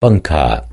bunker.